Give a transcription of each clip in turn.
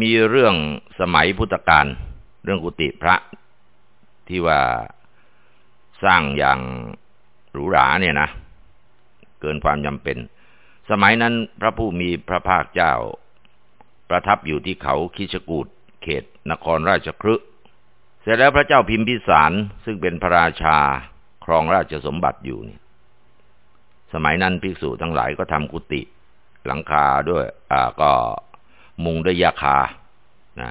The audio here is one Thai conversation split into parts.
มีเรื่องสมัยพุทธกาลเรื่องกุฏิพระที่ว่าสร้างอย่างหรูหราเนี่ยนะ เกินความจำเป็น สมัยนั้นพระผู้มีพระภาคเจ้า ประทับอยู่ที่เขาคิชกูดเขตนครราชครึเสร็จแล้วพระเจ้าพิมพิสารซึ่งเป็นพระราชาครองราชสมบัติอยู่เนี่ยสมัยนั้นภิกษุทั้งหลายก็ทำกุฏิหลังคาด้วย อ่าก็ มุงด้วยยาคานะ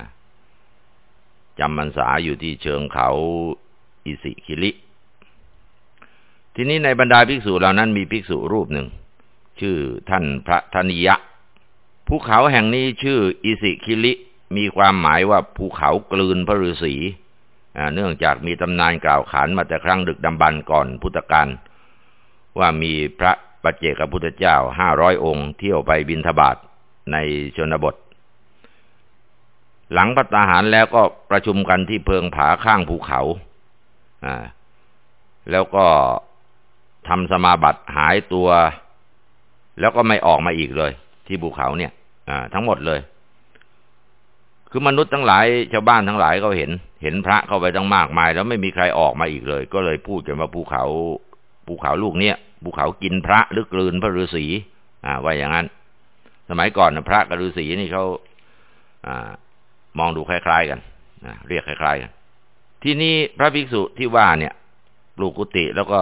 จำมันษาอยู่ที่เชิงเขาอิสิคิลิ ทีนี้ในบรรดาภิกษุเหล่านั้นมีภิกษุรูปหนึ่ง ชื่อท่านพระธนิยะ ภูเขาแห่งนี้ชื่ออิสิคิลิ มีความหมายว่าภูเขากลืนพระฤาษีเนื่องจากมีตำนานกล่าวขานมาแต่ครั้งดึกดำบรรก่อนพุทธกาลว่ามีพระปัจเจกพุทธเจ้าห้าร้อยองค์ เที่ยวไปบินทบาทในชนบท หลังพัตาหารแล้วก็ประชุมกันที่เพิงผาข้างภูเขา อ่า แล้วก็ทำสมาบัติหายตัว แล้วก็ไม่ออกมาอีกเลย ที่ภูเขาเนี่ยทั้งหมดเลย คือมนุษย์ทั้งหลายชาวบ้านทั้งหลายก็เห็น เห็นพระเข้าไปตั้งมากมาย แล้วไม่มีใครออกมาอีกเลย ก็เลยพูดกันว่าภูเขาภูเขาลูกเนี้ยภูเขากินพระหรือกลืนพระฤาษีอ่าว่าอย่างนั้น สมัยก่อนนะพระกับฤาษีนี่เขาอ่า มองดูคล้ายๆกันเรียกคล้ายๆกันที่นี่พระภิกษุที่ว่าเนี่ยปลูกกุฏิแล้วก็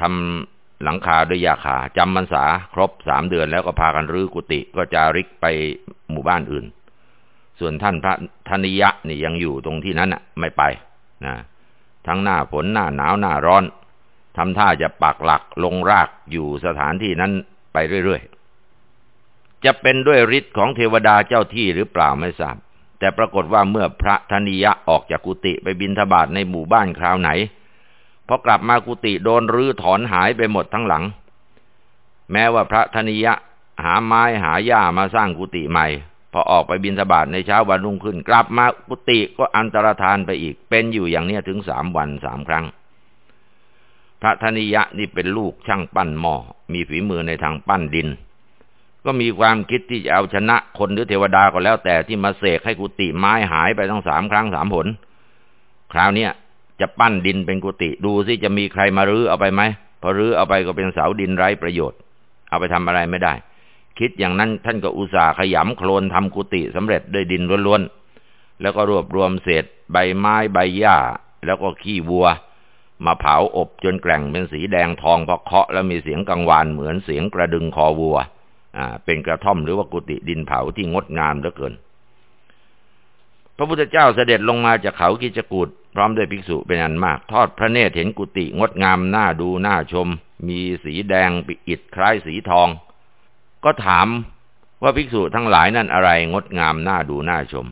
ทำหลังคาด้วยยาขาจำพรรษาครบสามเดือนแล้วก็พากันรื้อกุฏิก็จาริกไปหมู่บ้านอื่น ส่วนท่านพระธนิยะนี่ยังอยู่ตรงที่นั้นอะ ไม่ไปนะทั้งหน้าฝนหน้าหนาวหน้าร้อนทำท่าจะปักหลักลงรากอยู่สถานที่นั้นไปเรื่อยๆจะเป็นด้วยฤทธิ์ของเทวดาเจ้าที่หรือเปล่าไม่ทราบ แต่ปรากฏว่าเมื่อพระธนิยะออกจากกุฏิไปบินทบาทในหมู่บ้านคราวไหนพอกลับมากุฏิโดนรื้อถอนหายไปหมดทั้งหลัง แม้ว่าพระธนิยะหาไม้หาหญ้ามาสร้างกุฏิใหม่ พอออกไปบินสบาทในเช้าวันรุ่งขึ้น กลับมากุฏิก็อันตรธานไปอีก เป็นอยู่อย่างนี้ถึงสามวันสามครั้ง พระธนิยะนี่เป็นลูกช่างปั้นหม้อมีฝีมือในทางปั้นดิน ก็มีความคิดที่จะเอาชนะคนหรือเทวดาก็แล้ว แต่ที่มาเสกให้กุฏิไม้หายไปทั้งสามครั้งสามผล คราวเนี้ยจะปั้นดินเป็นกุฏิดูสิจะมีใครมารื้อเอาไปไหมพอรื้อเอาไปก็เป็นเสาดินไร้ประโยชน์ เอาไปทำอะไรไม่ได้ คิดอย่างนั้นท่านก็อุตส่าห์ขยำโคลนทำกุฏิสำเร็จด้วยดินล้วนๆแล้วก็รวบรวมเศษใบไม้ใบหญ้า แล้วก็ขี้วัว มาเผาอบจนแกร่งเป็นสีแดงทองพอเคาะแล้วมีเสียงกังวานเหมือนเสียงกระดึงคอวัว เป็นกระท่อมหรือว่ากุฏิดินเผาที่งดงามเหลือเกิน พระพุทธเจ้าเสด็จลงมาจากเขากิจกูดพร้อมด้วยภิกษุเป็นอันมาก ทอดพระเนตรเห็นกุฏิงดงามน่าดูน่าชม มีสีแดงปิอิดคล้ายสีทอง ก็ถามว่าภิกษุทั้งหลายนั่นอะไรงดงามน่าดูน่าชม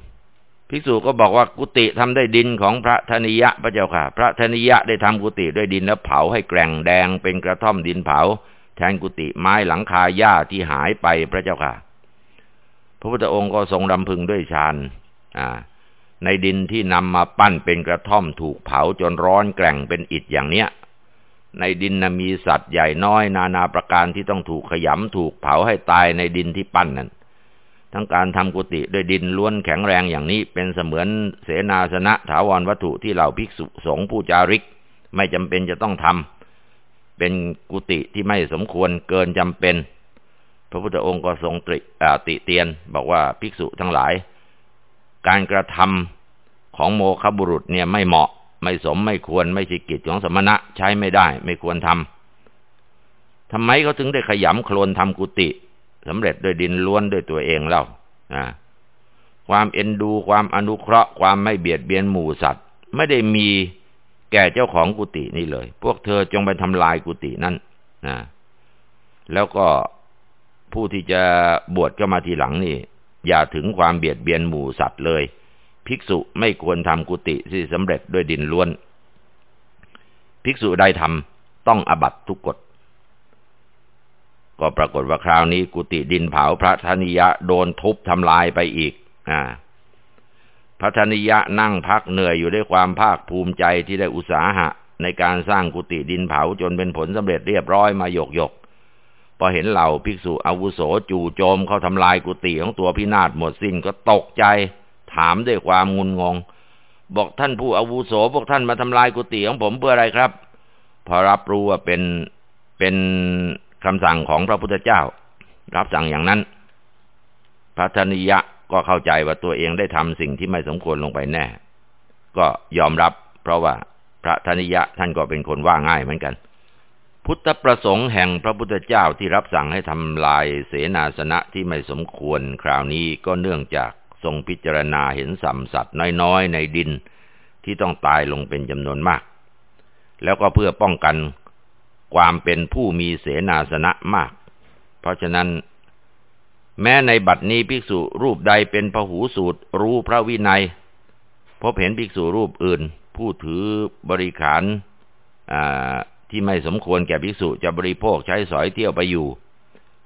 ภิกษุก็บอกว่ากุฏิทำได้ดินของพระธนิยะพระเจ้าค่ะ พระธนิยะได้ทำกุฏิด้วยดินแล้วเผาให้แกร่งแดงเป็นกระท่อมดินเผา แทนกุฏิไม้หลังคาหญ้าที่หายไปพระเจ้าค่ะ พระพุทธองค์ก็ทรงรำพึงด้วยฌานในดินที่นำมาปั้นเป็นกระท่อมถูกเผาจนร้อนแกร่งเป็นอิฐอย่างเนี้ย ในดินนะมีสัตว์ใหญ่น้อย นานาประการที่ต้องถูกขยำถูกเผาให้ตายในดินที่ปั้นนั้นทั้งการทำกุฏิด้วยดินล้วนแข็งแรงอย่างนี้เป็นเสมือนเสนาสนะถาวรวัตถุที่เหล่าภิกษุสงฆ์ผู้จาริก ไม่จำเป็นจะต้องทำ เป็นกุฏิที่ไม่สมควรเกินจำเป็น พระพุทธองค์ก็ทรงตริติเตียน บอกว่าภิกษุทั้งหลาย การกระทำของโมคบุรุษเนี่ยไม่เหมาะ ไม่สมไม่ควรไม่ใช่กิจของสมณะใช้ไม่ได้ ไม่ควรทำทำไมเขาถึงได้ขยำโคลนทำกุฏิสำเร็จด้วยดินล้วนด้วยตัวเองเล่าความเอ็นดูความอนุเคราะห์ความไม่เบียดเบียนหมู่สัตว์ ไม่ได้มี แก่เจ้าของกุฏินี่เลย พวกเธอจงไปทำลายกุฏินั่นนะแล้วก็ผู้ที่จะบวชก็มาทีหลังนี่ อย่าถึงความเบียดเบียนหมู่สัตว์เลย ภิกษุไม่ควรทำกุฏิที่สำเร็จด้วยดินล้วน ภิกษุใดทำต้องอบัตทุกกฎก็ปรากฏว่าคราวนี้ กุฏิดินเผาพระธนิยะโดนทุบทำลายไปอีก อ่า พระธนิยะนั่งพักเหนื่อยอยู่ด้วยความภาคภูมิใจที่ได้อุตสาหะ ในการสร้างกุฏิดินเผาจนเป็นผลสำเร็จเรียบร้อยมาหยกหยกพอเห็นเหล่าภิกษุอาวุโสจู่โจมเข้าทำลายกุฏิของตัวพินาศหมดสิ้นก็ตกใจ ถามด้วยความงุนงง บอกท่านผู้อาวุโสพวกท่านมาทำลายกุฏิของผมเพื่ออะไรครับ พอรับรู้ว่าเป็นเป็นคำสั่งของพระพุทธเจ้า รับสั่งอย่างนั้นพระธนิยะ ก็เข้าใจว่าตัวเองได้ทำสิ่งที่ไม่สมควรลงไปแน่ ก็ยอมรับ เพราะว่าพระธนิยะท่านก็เป็นคนว่าง่ายเหมือนกัน พุทธประสงค์แห่งพระพุทธเจ้าที่รับสั่งให้ทำลายเสนาสนะที่ไม่สมควรคราวนี้ก็เนื่องจากทรงพิจารณาเห็นสัมสัตว์น้อยๆ ในดินที่ต้องตายลงเป็นจำนวนมาก แล้วก็เพื่อป้องกันความเป็นผู้มีเสนาสนะมาก เพราะฉะนั้น แม้ในบัดนี้ภิกษุรูปใดเป็นพหูสูตรรู้พระวินัย พบเห็นภิกษุรูปอื่น ผู้ถือบริขารที่ไม่สมควรแก่ภิกษุจะบริโภคใช้สอยเที่ยวไปอยู่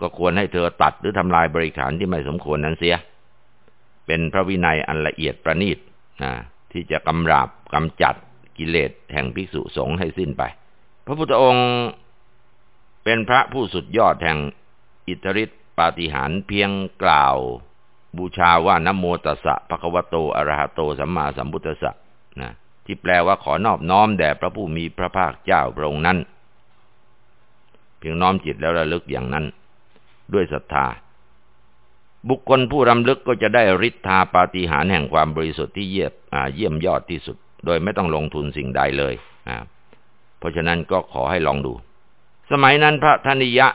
ก็ควรให้เธอตัดหรือทำลายบริขารที่ไม่สมควรนั้นเสีย เป็นพระวินัยอันละเอียดประณีตที่จะกำราบกำจัดกิเลสแห่งภิกษุสงฆ์ให้สิ้นไป พระพุทธองค์เป็นพระผู้สุดยอดแห่งอิทธิฤทธิ ปาฏิหาริย์เพียงกล่าว บูชาว่านโมตัสสะภะคะวะโตอะระหะโตสัมมาสัมพุทธัสสะนะที่แปลว่าขอนอบน้อมแด่พระผู้มีพระภาคเจ้าพระองค์นั้น เพียงน้อมจิตแล้วระลึกอย่างนั้น ด้วยศรัทธา บุคคลผู้รำลึกก็จะได้ฤทธาปาฏิหาริย์แห่งความบริสุทธิ์ที่เยี่ยมเยี่ยมยอดที่สุด โดยไม่ต้องลงทุนสิ่งใดเลยเพราะฉะนั้นก็ขอให้ลองดู สมัยนั้นพระธนิยะ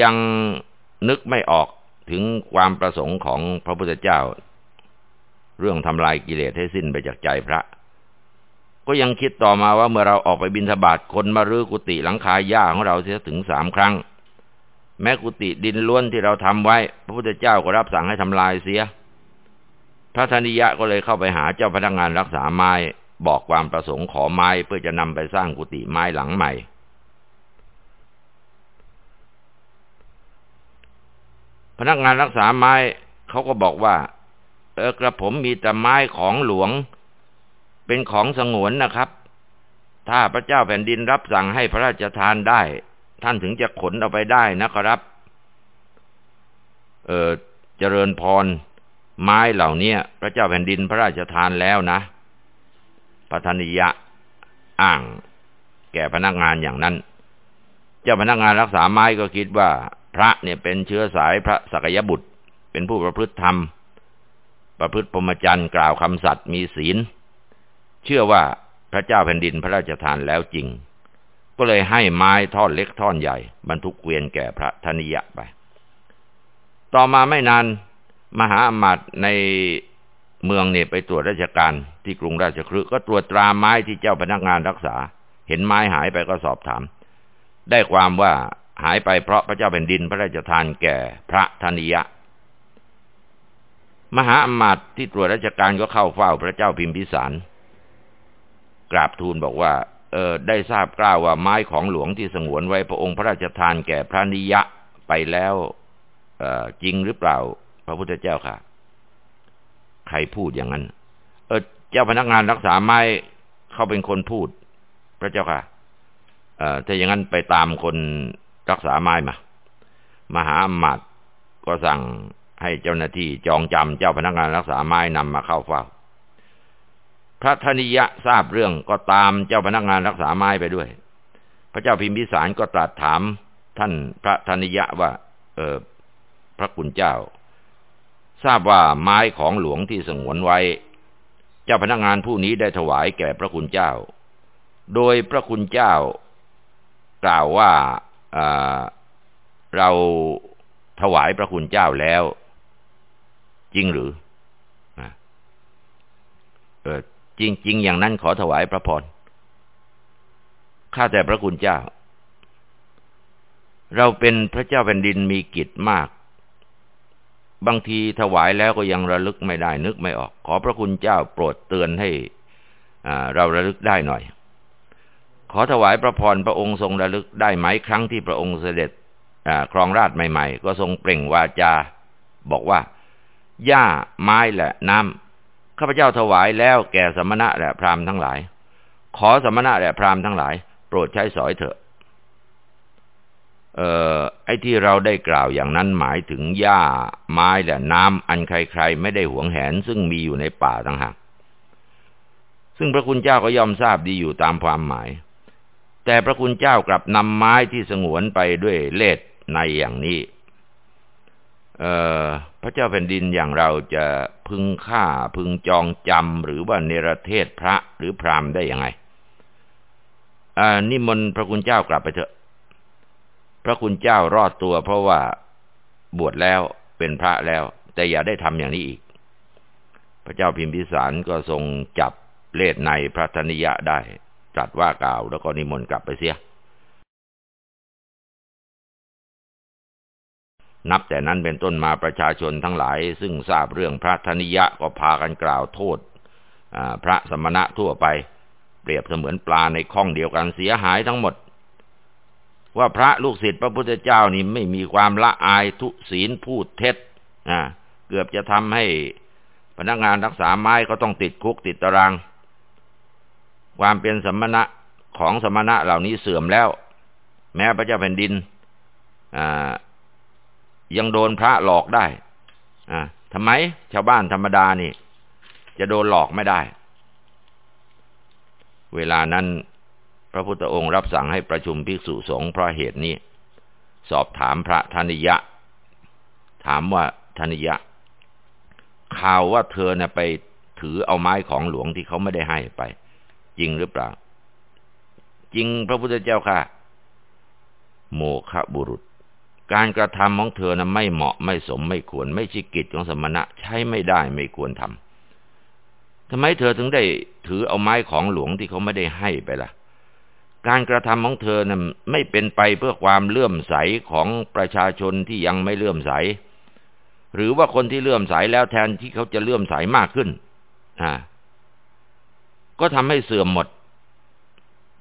ยัง นึกไม่ออกถึงความประสงค์ของพระพุทธเจ้า เรื่องทำลายกิเลสให้สิ้นไปจากใจพระ ก็ยังคิดต่อมาว่าเมื่อเราออกไปบินทบาทคนมารื้อกุฏิหลังคาหญ้าของเราเสียถึงสามครั้ง แม้กุฏิดินล้วนที่เราทำไว้ พระพุทธเจ้าก็รับสั่งให้ทำลายเสีย พระธนิยะก็เลยเข้าไปหาเจ้าพนักงานรักษาไม้บอกความประสงค์ขอไม้เพื่อจะนำไปสร้างกุฏิไม้หลังใหม่ พนักงานรักษาไม้เขาก็บอกว่า เออกระผมมีแต่ไม้ของหลวง เป็นของสงวนนะครับ ถ้าพระเจ้าแผ่นดินรับสั่งให้พระราชทานได้ ท่านถึงจะขนเอาไปได้นะครับ เออเจริญพร ไม้เหล่านี้พระเจ้าแผ่นดินพระราชทานแล้วนะปัทนิยะอ้าง แก่พนักงานอย่างนั้น เจ้าพนักงานรักษาไม้ก็คิดว่า พระเนี่ยเป็นเชื้อสายพระสกยบุตร เป็นผู้ประพฤติธรรม ประพฤติพรหมจรรย์กล่าวคำสัตย์มีศีล เชื่อว่าพระเจ้าแผ่นดินพระราชทานแล้วจริง ก็เลยให้ไม้ท่อนเล็กท่อนใหญ่ บรรทุกเกวียนแก่พระธนิยะไป ต่อมาไม่นานมหาอมาตย์ในเมืองเนี่ยไปตรวจราชการที่กรุงราชคฤห์ก็ตรวจตราไม้ที่เจ้าพนักงานรักษา เห็นไม้หายไปก็สอบถาม ได้ความว่า หายไปเพราะพระเจ้าแผ่นดินพระราชทานแก่พระธนิยะ มหาอมาตย์ที่ตรวจราชการก็เข้าเฝ้าพระเจ้าพิมพิสาร กราบทูลบอกว่า เออได้ทราบกล้าวว่าไม้ของหลวงที่สงวนไว้พระองค์พระราชทานแก่พระนิยะไปแล้วจริงหรือเปล่า พระพุทธเจ้าค่ะ ใครพูดอย่างนั้น เออเจ้าพนักงานรักษาไม้เขาเป็นคนพูด พระเจ้าค่ะ เออถ้าอย่างนั้นไปตามคน รักษาไม้มา มหาอมาตย์ก็สั่งให้เจ้าหน้าที่จองจำเจ้าพนักงานรักษาไม้นำมาเข้าเฝ้า พระธนิยะทราบเรื่องก็ตามเจ้าพนักงานรักษาไม้ไปด้วย พระเจ้าพิมพิสารก็ตรัสถามท่านพระธนิยะว่า เออพระคุณเจ้า ทราบว่าไม้ของหลวงที่สงวนไว้ เจ้าพนักงานผู้นี้ได้ถวายแก่พระคุณเจ้า โดยพระคุณเจ้า กล่าวว่า เราถวายพระคุณเจ้าแล้ว จริงหรือเออจริงจริงอย่างนั้นขอถวายพระพรข้าแต่พระคุณเจ้า เราเป็นพระเจ้าแผ่นดินมีกิจมาก บางทีถวายแล้วก็ยังระลึกไม่ได้นึกไม่ออก ขอพระคุณเจ้าโปรดเตือนให้เราระลึกได้หน่อย ขอถวายพระพรพระองค์ทรงระลึกได้ไหมครั้งที่พระองค์เสด็จครองราชใหม่ ๆ ก็ทรงเปล่งวาจา บอกว่าหญ้าไม้และน้ำข้าพเจ้าถวายแล้วแก่สมณะและพราหมณ์ทั้งหลาย ขอสมณะและพราหมณ์ทั้งหลาย โปรดใช้สอยเถอะเอ่อไอ้ที่เราได้กล่าวอย่างนั้นหมายถึงหญ้าไม้และน้ำอันใครๆไม่ได้หวงแหนซึ่งมีอยู่ในป่าต่างหากซึ่งพระคุณเจ้าก็ยอมทราบดีอยู่ตามความหมาย แต่พระคุณเจ้ากลับนำไม้ที่สงวนไปด้วยเลสในอย่างนี้พระเจ้าแผ่นดินอย่างเราจะพึงฆ่าพึงจองจำหรือว่าเนรเทศพระหรือพรามได้ยังไงนิมนต์พระคุณเจ้ากลับไปเถอะ พระคุณเจ้ารอดตัว เพราะว่าบวชแล้วเป็นพระแล้ว แต่อย่าได้ทำอย่างนี้อีก พระเจ้าพิมพิสารก็ทรงจับเลดในพระธนิยะได้ ตรัสว่ากล่าวแล้วก็นิมนต์กลับไปเสีย นับแต่นั้นเป็นต้นมาประชาชนทั้งหลาย ซึ่งทราบเรื่องพระธนิยะก็พากันกล่าวโทษพระสมณะทั่วไป เปรียบเสมือนปลาในคลองเดียวกันเสียหายทั้งหมด ว่าพระลูกศิษย์พระพุทธเจ้านี่ไม่มีความละอายทุศีลพูดเท็จเกือบจะทำให้พนักงานรักษาไม้ก็ต้องติดคุกติดตาราง ความเป็นสมณะของสมณะเหล่านี้เสื่อมแล้ว แม้พระเจ้าแผ่นดินยังโดนพระหลอกได้ทำไม ชาวบ้านธรรมดานี่ จะโดนหลอกไม่ได้ เวลานั้นพระพุทธองค์รับสั่งให้ประชุมภิกษุสงฆ์เพราะเหตุนี้ สอบถามพระธนิยะ ถามว่าธนิยะ ข่าวว่าเธอเนะ่ยไปถือเอาไม้ของหลวงที่เขาไม่ได้ให้ไป จริงหรือเปล่า จริงพระพุทธเจ้าค่ะ โมฆะบุรุษ การกระทำของเธอนะไม่เหมาะไม่สมไม่ควร ไม่ชิกิจของสมณะใช้ไม่ได้ไม่ควรทำทำไมเธอถึงได้ถือเอาไม้ของหลวงที่เขาไม่ได้ให้ไปละ่ะ การกระทำของเธอนะ่ะไม่เป็นไปเพื่อความเลื่อมใสของประชาชนที่ยังไม่เลื่อมใส หรือว่าคนที่เลื่อมใสแล้วแทนที่เขาจะเลื่อมใสมากขึ้น อ่า ก็ทำให้เสื่อมหมด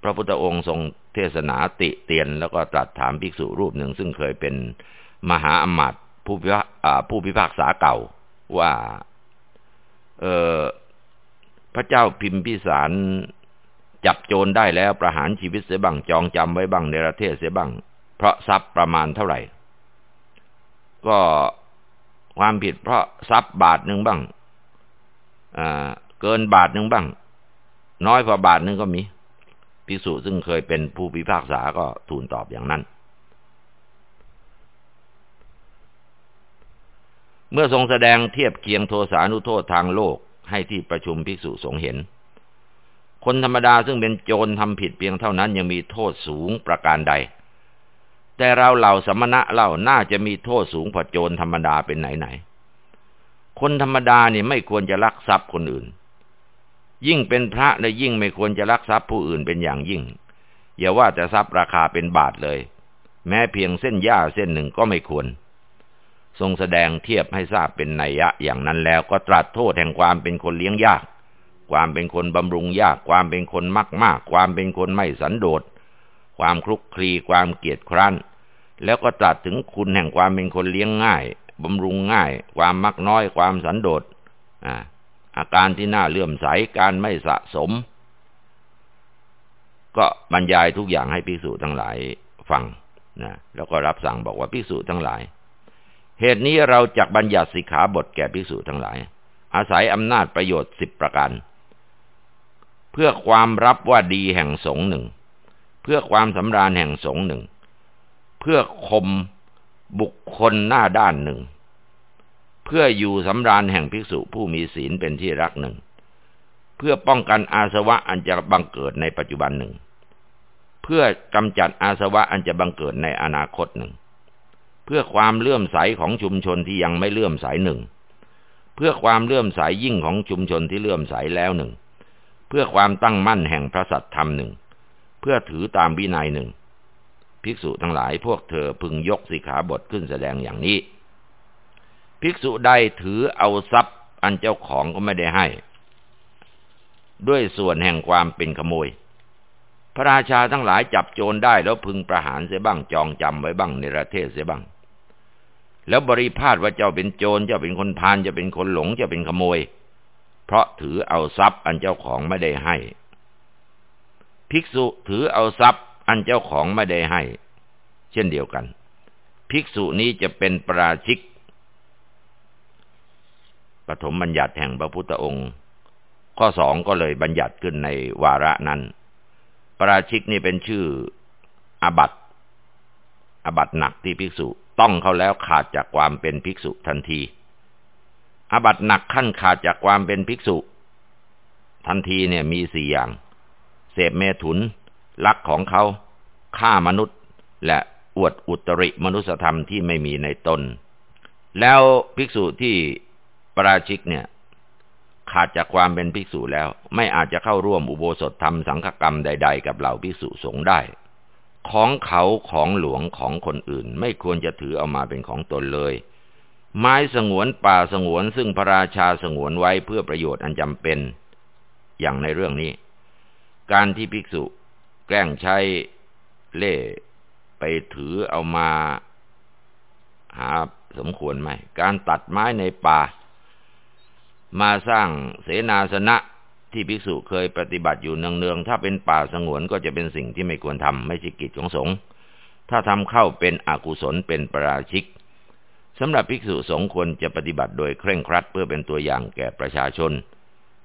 พระพุทธองค์ทรงเทศนาติเตียน แล้วก็ตรัสถามภิกษุรูปหนึ่ง ซึ่งเคยเป็นมหาอมาตย์ผู้พิพากผู้พิพากษาเก่าว่า เออพระเจ้าพิมพิสารจับโจรได้แล้วประหารชีวิตเสียบ้างจองจำไว้บ้างในประเทศเสียบ้าง เพราะทรัพย์ประมาณเท่าไหร่ ก็ความผิดเพราะทรัพย์บาทหนึ่งบ้างเกินบาทหนึ่งบ้าง น้อยกว่าบาทนึงก็มีภิกษุซึ่งเคยเป็นผู้พิพากษาก็ทูลตอบอย่างนั้น เมื่อทรงแสดงเทียบเคียงโทสานุโทษทางโลกให้ที่ประชุมภิกษุสงเห็น คนธรรมดาซึ่งเป็นโจรทำผิดเพียงเท่านั้นยังมีโทษสูงประการใด แต่เราเหล่าสมณะเล่าน่าจะมีโทษสูงกว่าโจรธรรมดาเป็นไหนไหน คนธรรมดาเนี่ยไม่ควรจะลักทรัพย์คนอื่น ยิ่งเป็นพระและยิ่งไม่ควรจะรักทรัพย์ผู้อื่นเป็นอย่างยิ่ง อย่าว่าแต่ทรัพย์ราคาเป็นบาทเลย แม้เพียงเส้นหญ้าเส้นหนึ่งก็ไม่ควร ทรงแสดงเทียบให้ทราบเป็นนัยยะอย่างนั้นแล้วก็ตรัสโทษแห่งความเป็นคนเลี้ยงยาก ความเป็นคนบำรุงยาก ความเป็นคนมากมากความเป็นคนไม่สันโดษ ความคลุกคลีความเกียจคร้านแล้วก็ตรัสถึงคุณแห่งความเป็นคนเลี้ยงง่ายบำรุงง่าย ความมักน้อยความสันโดษอ่า อาการที่น่าเลื่อมใสการไม่สะสม ก็บรรยายทุกอย่างให้ภิกษุทั้งหลายฟังนะแล้วก็รับสั่งบอกว่าภิกษุทั้งหลาย เหตุนี้เราจักบัญญัติสิกขาบทแก่ภิกษุทั้งหลาย อาศัยอำนาจประโยชน์สิบประการเพื่อความรับว่าดีแห่งสงหนึ่ง เพื่อความสำราญแห่งสงหนึ่ง เพื่อคมบุคคลหน้าด้านหนึ่ง เพื่ออยู่สำราญแห่งภิกษุผู้มีศีลเป็นที่รักหนึ่ง เพื่อป้องกันอาสวะอันจะบังเกิดในปัจจุบันหนึ่ง เพื่อกำจัดอาสวะอันจะบังเกิดในอนาคตหนึ่ง เพื่อความเลื่อมใสของชุมชนที่ยังไม่เลื่อมใสหนึ่ง เพื่อความเลื่อมใสยิ่งของชุมชนที่เลื่อมใสแล้วหนึ่ง เพื่อความตั้งมั่นแห่งพระสัตธรรมหนึ่ง เพื่อถือตามวินัยหนึ่ง ภิกษุทั้งหลายพวกเธอพึงยกสิขาบทขึ้นแสดงอย่างนี้ ภิกษุใดถือเอาทรัพย์อันเจ้าของก็ไม่ได้ให้ ด้วยส่วนแห่งความเป็นขโมย พระราชาทั้งหลายจับโจรได้แล้วพึงประหารเสียบ้างจองจำไว้บ้างในประเทศเสียบ้าง แล้วบริพาทว่าเจ้าเป็นโจรเจ้าเป็นคนพานจะเป็นคนหลงจะเป็นขโมย เพราะถือเอาทรัพย์อันเจ้าของไม่ได้ให้ ภิกษุถือเอาทรัพย์อันเจ้าของไม่ได้ให้ เช่นเดียวกัน ภิกษุนี้จะเป็นปราชิก ปฐมบัญญัติแห่งพระพุทธองค์ ข้อสองก็เลยบัญญัติขึ้นในวาระนั้น ปราชิกนี่เป็นชื่ออบัตอบัตหนักที่ภิกษุต้องเขาแล้วขาดจากความเป็นภิกษุทันทีอบัตหนักขั้นขาดจากความเป็นภิกษุ ทันทีเนี่ยมีสี่อย่าง เสพเมถุน ลักของเขาฆ่ามนุษย์ และอวดอุตริมนุสธรรมที่ไม่มีในตน แล้วภิกษุที่ ปราชิกเนี่ย ขาดจากความเป็นภิกษุแล้ว ไม่อาจจะเข้าร่วมอุโบสถธรรมสังฆกรรมใด ๆ กับเหล่าภิกษุสงฆ์ได้ ของเขาของหลวงของคนอื่น ไม่ควรจะถือเอามาเป็นของตนเลย ไม้สงวนป่าสงวนซึ่งพระราชาสงวนไว้เพื่อประโยชน์อันจำเป็น อย่างในเรื่องนี้ การที่ภิกษุแกล้งใช้เล่ไปถือเอามาหาสมควรไหม การตัดไม้ในป่า มาสร้างเสนาสนะที่ภิกษุเคยปฏิบัติอยู่เนืองๆถ้าเป็นป่าสงวนก็จะเป็นสิ่งที่ไม่ควรทำไม่ใช่กิจของสงฆ์ถ้าทำเข้าเป็นอกุศลเป็นปราชิกสำหรับภิกษุสงฆ์ควรจะปฏิบัติโดยเคร่งครัดเพื่อเป็นตัวอย่างแก่ประชาชน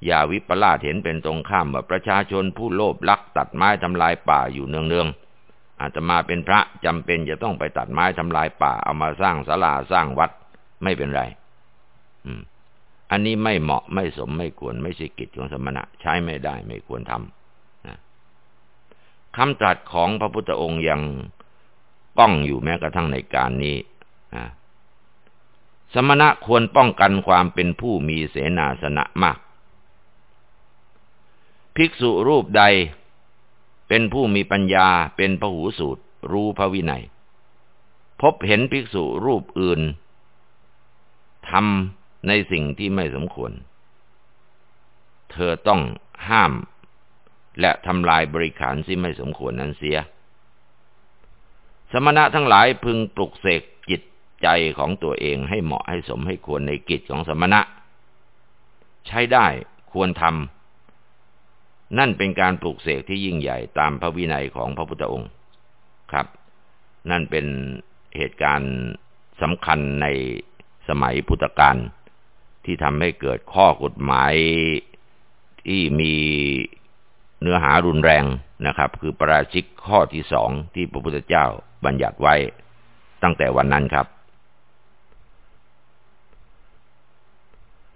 อย่าวิปลาสเห็นเป็นตรงข้ามว่าประชาชนผู้โลภลักตัดไม้ทำลายป่าอยู่เนืองๆอาตมาเป็นพระจำเป็นจะต้องไปตัดไม้ทำลายป่าเอามาสร้างศาลาสร้างวัดไม่เป็นไร อืม อันนี้ไม่เหมาะไม่สมไม่ควรไม่ใช่กิจของสมณะ ใช้ไม่ได้ไม่ควรทำนะคำตรัสของพระพุทธองค์ยังก้องอยู่แม้กระทั่งในการนี้นะสมณะควรป้องกันความเป็นผู้มีเสนาสนะมาก ภิกษุรูปใดเป็นผู้มีปัญญาเป็นพหูสูตร รู้พระวินัย พบเห็นภิกษุรูปอื่นทำ ในสิ่งที่ไม่สมควร เธอต้องห้าม และทำลายบริขารที่ไม่สมควรนั้นเสีย สมณะทั้งหลายพึงปลุกเสกจิตใจของตัวเองให้เหมาะให้สมให้ควรในกิจของสมณะ ใช้ได้ควรทำนั่นเป็นการปลูกเสกที่ยิ่งใหญ่ตามพระวินัยของพระพุทธองค์ครับ นั่นเป็นเหตุการณ์สำคัญในสมัยพุทธกาล ที่ทำให้เกิดข้อกฎหมายที่มีเนื้อหารุนแรงนะครับ คือประราชิกข้อที่สองที่พระพุทธเจ้าบัญญัติไว้ตั้งแต่วันนั้นครับ